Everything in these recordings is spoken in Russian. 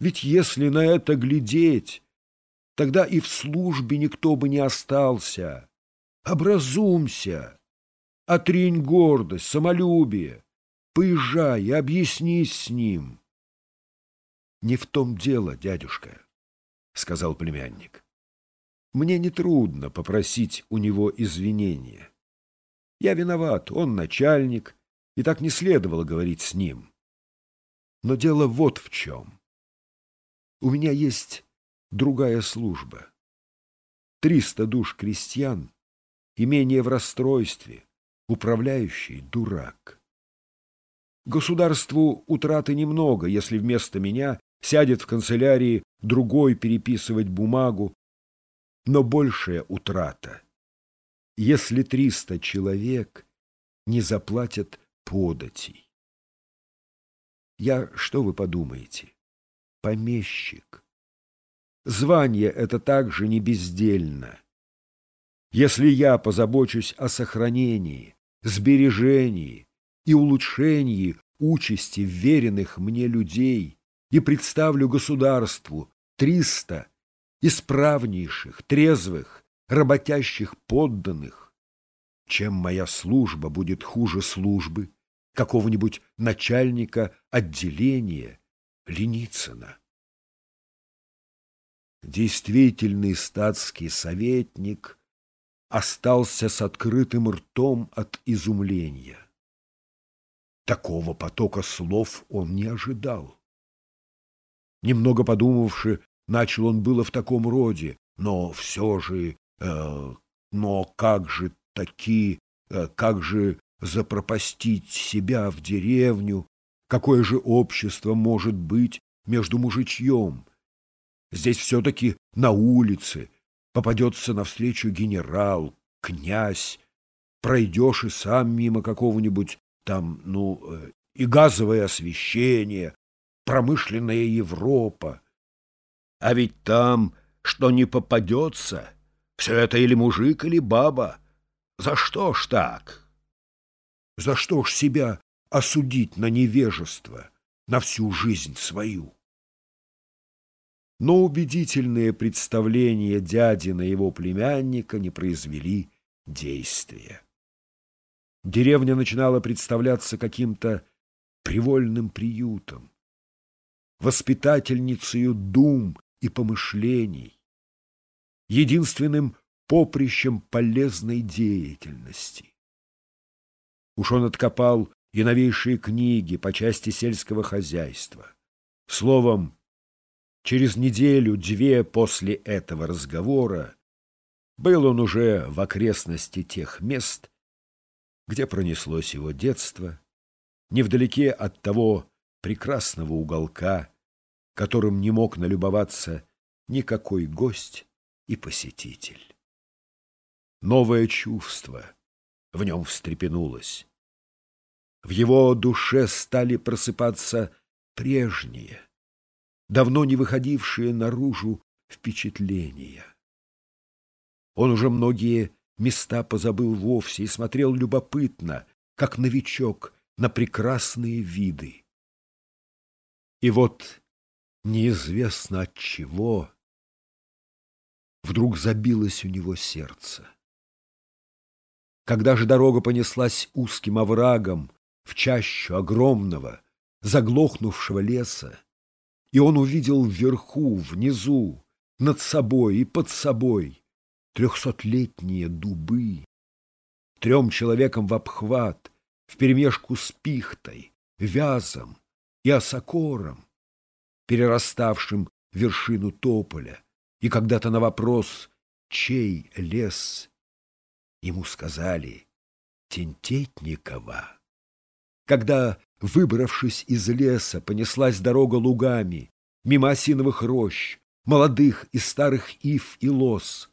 Ведь если на это глядеть, тогда и в службе никто бы не остался. Образумся, отринь гордость, самолюбие, поезжай и объяснись с ним. — Не в том дело, дядюшка, — сказал племянник. Мне нетрудно попросить у него извинения. Я виноват, он начальник, и так не следовало говорить с ним. Но дело вот в чем. У меня есть другая служба. Триста душ крестьян, имение в расстройстве, управляющий дурак. Государству утраты немного, если вместо меня сядет в канцелярии другой переписывать бумагу, но большая утрата, если триста человек не заплатят податей. Я, что вы подумаете, помещик. Звание это также не бездельно. Если я позабочусь о сохранении, сбережении и улучшении участи веренных мне людей и представлю государству триста исправнейших, трезвых, работящих подданных, чем моя служба будет хуже службы какого-нибудь начальника отделения Леницына. Действительный статский советник остался с открытым ртом от изумления. Такого потока слов он не ожидал. Немного подумавши, Начал он было в таком роде, но все же... Э, но как же таки... Э, как же запропастить себя в деревню? Какое же общество может быть между мужичьем? Здесь все-таки на улице попадется навстречу генерал, князь. Пройдешь и сам мимо какого-нибудь там, ну, э, и газовое освещение, промышленная Европа. А ведь там, что не попадется, все это или мужик, или баба. За что ж так? За что ж себя осудить на невежество, на всю жизнь свою? Но убедительные представления дяди на его племянника не произвели действия. Деревня начинала представляться каким-то привольным приютом, воспитательницею дум и помышлений, единственным поприщем полезной деятельности. Уж он откопал и новейшие книги по части сельского хозяйства. Словом, через неделю-две после этого разговора был он уже в окрестности тех мест, где пронеслось его детство, невдалеке от того прекрасного уголка, которым не мог налюбоваться никакой гость и посетитель. Новое чувство в нем встрепенулось. В его душе стали просыпаться прежние, давно не выходившие наружу впечатления. Он уже многие места позабыл вовсе и смотрел любопытно, как новичок, на прекрасные виды. И вот неизвестно от чего, вдруг забилось у него сердце. Когда же дорога понеслась узким оврагом в чащу огромного, заглохнувшего леса, и он увидел вверху, внизу, над собой и под собой трехсотлетние дубы, трем человекам в обхват, вперемешку с пихтой, вязом и осокором, перераставшим вершину тополя, и когда-то на вопрос «Чей лес?» ему сказали «Тентетникова». Когда, выбравшись из леса, понеслась дорога лугами, мимо осиновых рощ, молодых и старых ив и лос,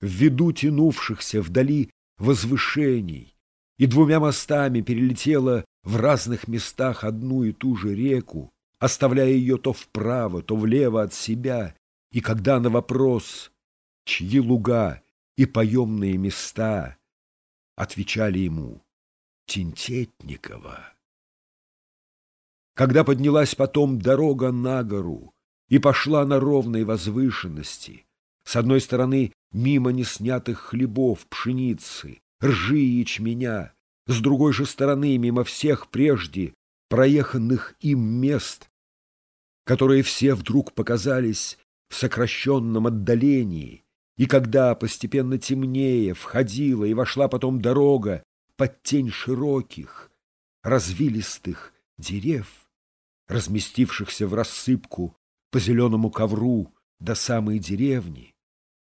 в виду тянувшихся вдали возвышений, и двумя мостами перелетела в разных местах одну и ту же реку, оставляя ее то вправо, то влево от себя, и когда на вопрос, чьи луга и поемные места, отвечали ему Тинтетникова. Когда поднялась потом дорога на гору, и пошла на ровной возвышенности. С одной стороны, мимо неснятых хлебов, пшеницы, ржи и ячменя, с другой же стороны, мимо всех прежде проеханных им мест, которые все вдруг показались в сокращенном отдалении, и когда постепенно темнее входила и вошла потом дорога под тень широких, развилистых дерев, разместившихся в рассыпку по зеленому ковру до самой деревни,